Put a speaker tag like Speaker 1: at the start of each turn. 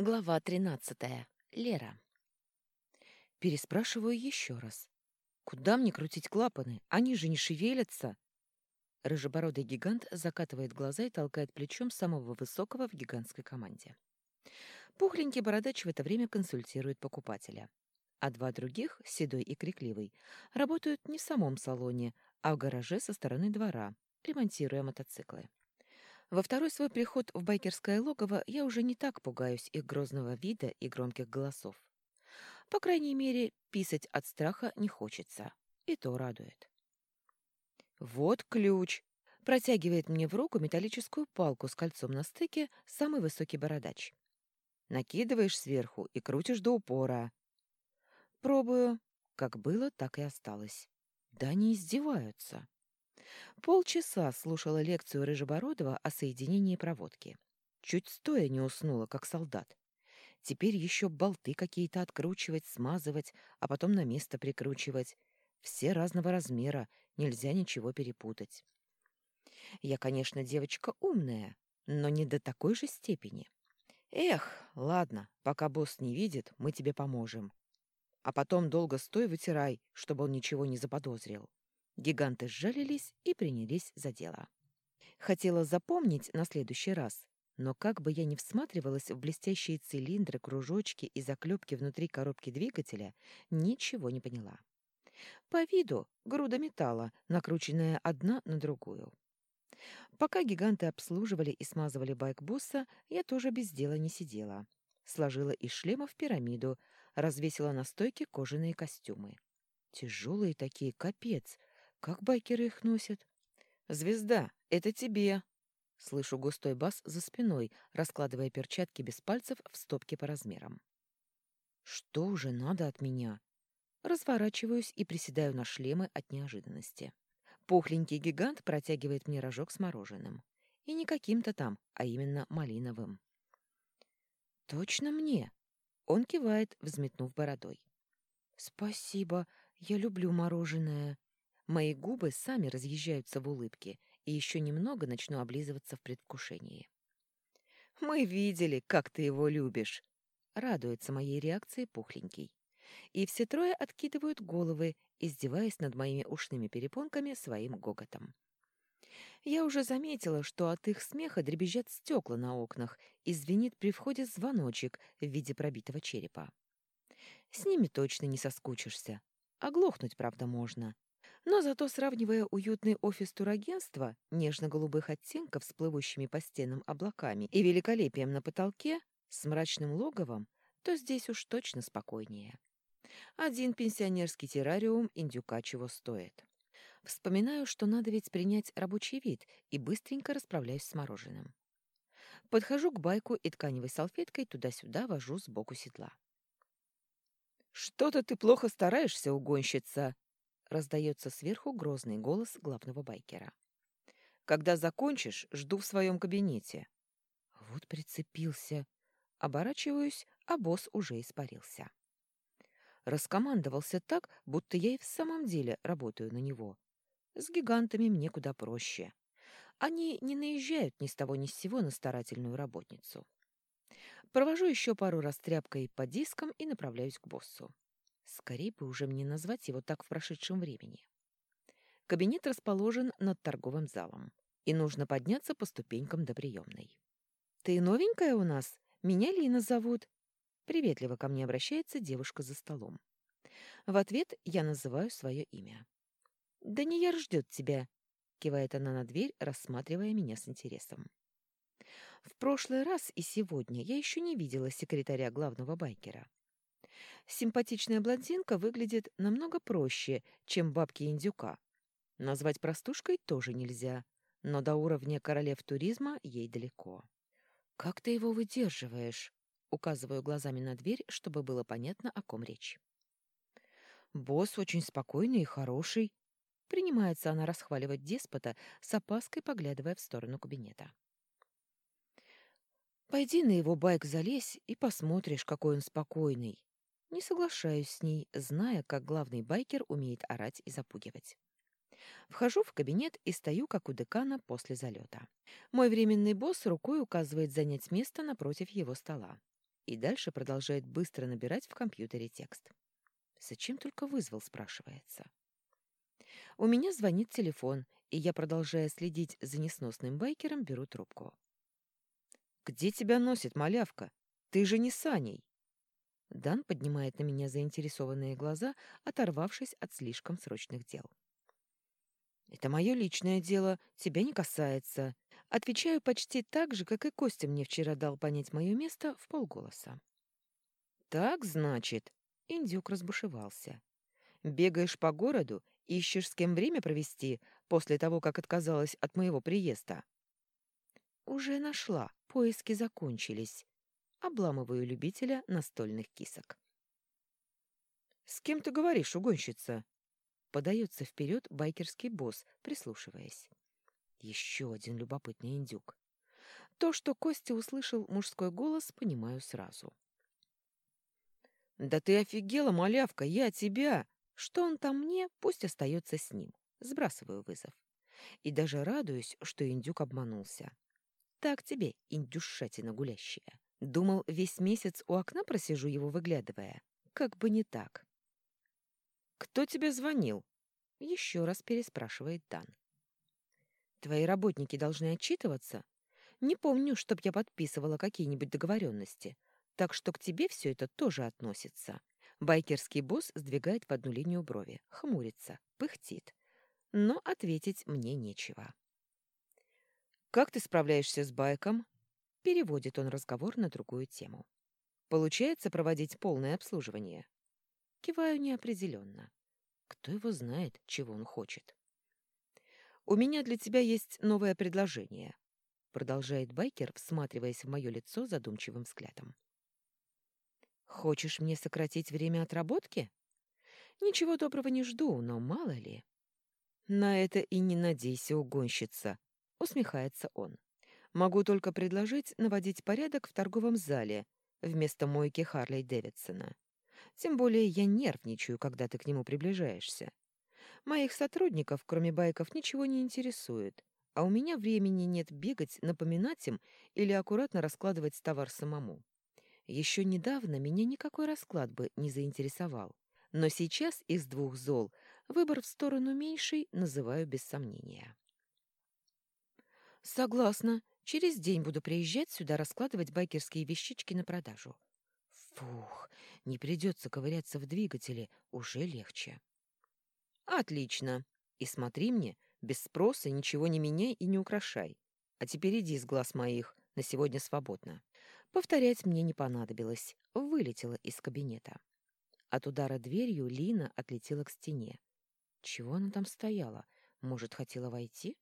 Speaker 1: Глава тринадцатая. Лера. Переспрашиваю еще раз. Куда мне крутить клапаны? Они же не шевелятся. Рыжебородый гигант закатывает глаза и толкает плечом самого высокого в гигантской команде. Пухленький бородач в это время консультирует покупателя. А два других, седой и крикливый, работают не в самом салоне, а в гараже со стороны двора, ремонтируя мотоциклы. Во второй свой приход в байкерское логово я уже не так пугаюсь их грозного вида и громких голосов. По крайней мере, писать от страха не хочется. И то радует. «Вот ключ!» — протягивает мне в руку металлическую палку с кольцом на стыке самый высокий бородач. Накидываешь сверху и крутишь до упора. Пробую. Как было, так и осталось. Да не издеваются. Полчаса слушала лекцию Рыжебородова о соединении проводки. Чуть стоя не уснула, как солдат. Теперь еще болты какие-то откручивать, смазывать, а потом на место прикручивать. Все разного размера, нельзя ничего перепутать. Я, конечно, девочка умная, но не до такой же степени. Эх, ладно, пока босс не видит, мы тебе поможем. А потом долго стой вытирай, чтобы он ничего не заподозрил. Гиганты сжалились и принялись за дело. Хотела запомнить на следующий раз, но как бы я ни всматривалась в блестящие цилиндры, кружочки и заклепки внутри коробки двигателя, ничего не поняла. По виду груда металла, накрученная одна на другую. Пока гиганты обслуживали и смазывали байк-босса, я тоже без дела не сидела. Сложила из шлема в пирамиду, развесила на стойке кожаные костюмы. Тяжелые такие, капец, как байкеры их носят? Звезда, это тебе. Слышу густой бас за спиной, раскладывая перчатки без пальцев в стопке по размерам. Что уже надо от меня? Разворачиваюсь и приседаю на шлемы от неожиданности. Пухленький гигант протягивает мне рожок с мороженым. И не каким-то там, а именно малиновым. «Точно мне?» Он кивает, взметнув бородой. «Спасибо, я люблю мороженое», Мои губы сами разъезжаются в улыбке, и еще немного начну облизываться в предвкушении. «Мы видели, как ты его любишь!» Радуется моей реакции пухленький. И все трое откидывают головы, издеваясь над моими ушными перепонками своим гоготом. Я уже заметила, что от их смеха дребезжат стекла на окнах и звенит при входе звоночек в виде пробитого черепа. С ними точно не соскучишься. Оглохнуть, правда, можно. Но зато, сравнивая уютный офис турагентства, нежно-голубых оттенков с плывущими по стенам облаками и великолепием на потолке, с мрачным логовом, то здесь уж точно спокойнее. Один пенсионерский террариум индюка чего стоит. Вспоминаю, что надо ведь принять рабочий вид, и быстренько расправляюсь с мороженым. Подхожу к байку и тканевой салфеткой туда-сюда вожу сбоку седла. «Что-то ты плохо стараешься, угонщица!» Раздается сверху грозный голос главного байкера. Когда закончишь, жду в своем кабинете. Вот прицепился. Оборачиваюсь, а босс уже испарился. Раскомандовался так, будто я и в самом деле работаю на него. С гигантами мне куда проще. Они не наезжают ни с того ни с сего на старательную работницу. Провожу еще пару раз тряпкой по дискам и направляюсь к боссу. Скорее бы уже мне назвать его так в прошедшем времени. Кабинет расположен над торговым залом, и нужно подняться по ступенькам до приемной. «Ты новенькая у нас? Меня Лина зовут». Приветливо ко мне обращается девушка за столом. В ответ я называю свое имя. «Данияр ждет тебя», — кивает она на дверь, рассматривая меня с интересом. В прошлый раз и сегодня я еще не видела секретаря главного байкера. Симпатичная блондинка выглядит намного проще, чем бабки индюка. Назвать простушкой тоже нельзя, но до уровня королев туризма ей далеко. «Как ты его выдерживаешь?» Указываю глазами на дверь, чтобы было понятно, о ком речь. «Босс очень спокойный и хороший», — принимается она расхваливать деспота, с опаской поглядывая в сторону кабинета. «Пойди на его байк залезь и посмотришь, какой он спокойный. Не соглашаюсь с ней, зная, как главный байкер умеет орать и запугивать. Вхожу в кабинет и стою, как у декана после залета. Мой временный босс рукой указывает занять место напротив его стола. и дальше продолжает быстро набирать в компьютере текст. Зачем только вызвал, спрашивается. У меня звонит телефон, и я, продолжая следить за несносным байкером, беру трубку. «Где тебя носит, малявка? Ты же не с Аней!» Дан поднимает на меня заинтересованные глаза, оторвавшись от слишком срочных дел. «Это мое личное дело, тебя не касается». Отвечаю почти так же, как и Костя мне вчера дал понять мое место в полголоса. «Так, значит?» — индюк разбушевался. «Бегаешь по городу, ищешь с кем время провести после того, как отказалась от моего приезда?» «Уже нашла, поиски закончились», Обламываю любителя настольных кисок. «С кем ты говоришь, угонщица?» Подается вперед байкерский босс, прислушиваясь. Еще один любопытный индюк. То, что Костя услышал мужской голос, понимаю сразу. «Да ты офигела, малявка, я тебя!» Что он там мне, пусть остается с ним. Сбрасываю вызов. И даже радуюсь, что индюк обманулся. Так тебе, индюшатина гулящая. Думал, весь месяц у окна просижу его, выглядывая. Как бы не так. «Кто тебе звонил?» — еще раз переспрашивает Дан. «Твои работники должны отчитываться. Не помню, чтоб я подписывала какие-нибудь договоренности, так что к тебе все это тоже относится». Байкерский босс сдвигает в одну линию брови, хмурится, пыхтит. Но ответить мне нечего. «Как ты справляешься с байком?» Переводит он разговор на другую тему. Получается проводить полное обслуживание? Киваю неопределенно. Кто его знает, чего он хочет? «У меня для тебя есть новое предложение», — продолжает байкер, всматриваясь в мое лицо задумчивым взглядом. «Хочешь мне сократить время отработки?» «Ничего доброго не жду, но мало ли». «На это и не надейся, угонщица», — усмехается он. Могу только предложить наводить порядок в торговом зале вместо мойки Харлей Дэвидсона. Тем более я нервничаю, когда ты к нему приближаешься. Моих сотрудников, кроме байков, ничего не интересует, а у меня времени нет бегать, напоминать им или аккуратно раскладывать товар самому. Еще недавно меня никакой расклад бы не заинтересовал, но сейчас из двух зол выбор в сторону меньшей называю без сомнения. «Согласна. Через день буду приезжать сюда раскладывать байкерские вещички на продажу. Фух, не придется ковыряться в двигателе, уже легче. Отлично. И смотри мне, без спроса ничего не меняй и не украшай. А теперь иди с глаз моих, на сегодня свободно. Повторять мне не понадобилось, вылетела из кабинета. От удара дверью Лина отлетела к стене. Чего она там стояла? Может, хотела войти?